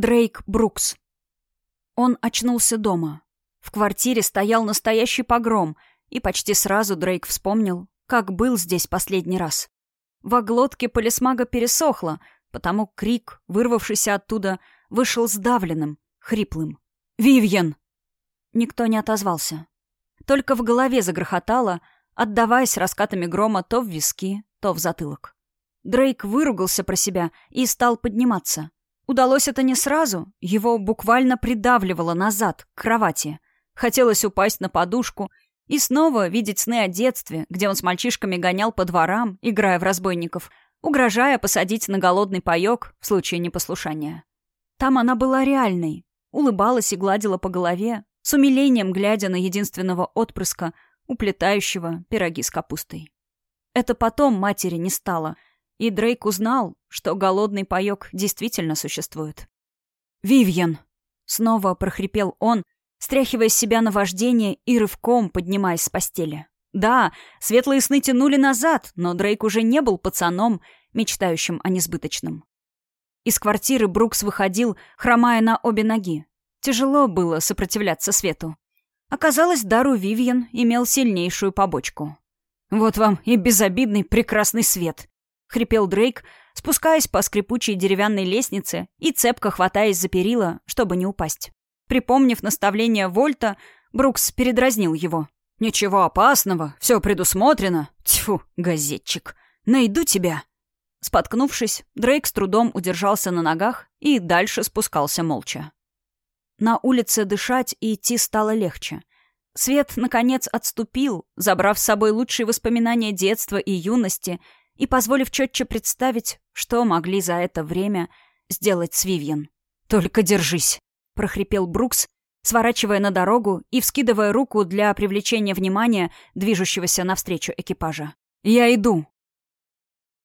Дрейк Брукс. Он очнулся дома. В квартире стоял настоящий погром, и почти сразу Дрейк вспомнил, как был здесь последний раз. Во глотке полисмага пересохло, потому крик, вырвавшийся оттуда, вышел сдавленным, хриплым. «Вивьен!» Никто не отозвался. Только в голове загрохотало, отдаваясь раскатами грома то в виски, то в затылок. Дрейк выругался про себя и стал подниматься. Удалось это не сразу, его буквально придавливало назад, к кровати. Хотелось упасть на подушку и снова видеть сны о детстве, где он с мальчишками гонял по дворам, играя в разбойников, угрожая посадить на голодный паёк в случае непослушания. Там она была реальной, улыбалась и гладила по голове, с умилением глядя на единственного отпрыска, уплетающего пироги с капустой. Это потом матери не стало — и Дрейк узнал, что голодный паёк действительно существует. «Вивьен!» — снова прохрипел он, стряхивая с себя наваждение и рывком поднимаясь с постели. Да, светлые сны тянули назад, но Дрейк уже не был пацаном, мечтающим о несбыточном. Из квартиры Брукс выходил, хромая на обе ноги. Тяжело было сопротивляться свету. Оказалось, Дару Вивьен имел сильнейшую побочку. «Вот вам и безобидный прекрасный свет», — хрипел Дрейк, спускаясь по скрипучей деревянной лестнице и цепко хватаясь за перила, чтобы не упасть. Припомнив наставление Вольта, Брукс передразнил его. «Ничего опасного, все предусмотрено. Тьфу, газетчик. Найду тебя». Споткнувшись, Дрейк с трудом удержался на ногах и дальше спускался молча. На улице дышать и идти стало легче. Свет, наконец, отступил, забрав с собой лучшие воспоминания детства и юности — и позволив четче представить, что могли за это время сделать с Вивьен. «Только держись!» — прохрипел Брукс, сворачивая на дорогу и вскидывая руку для привлечения внимания движущегося навстречу экипажа. «Я иду!»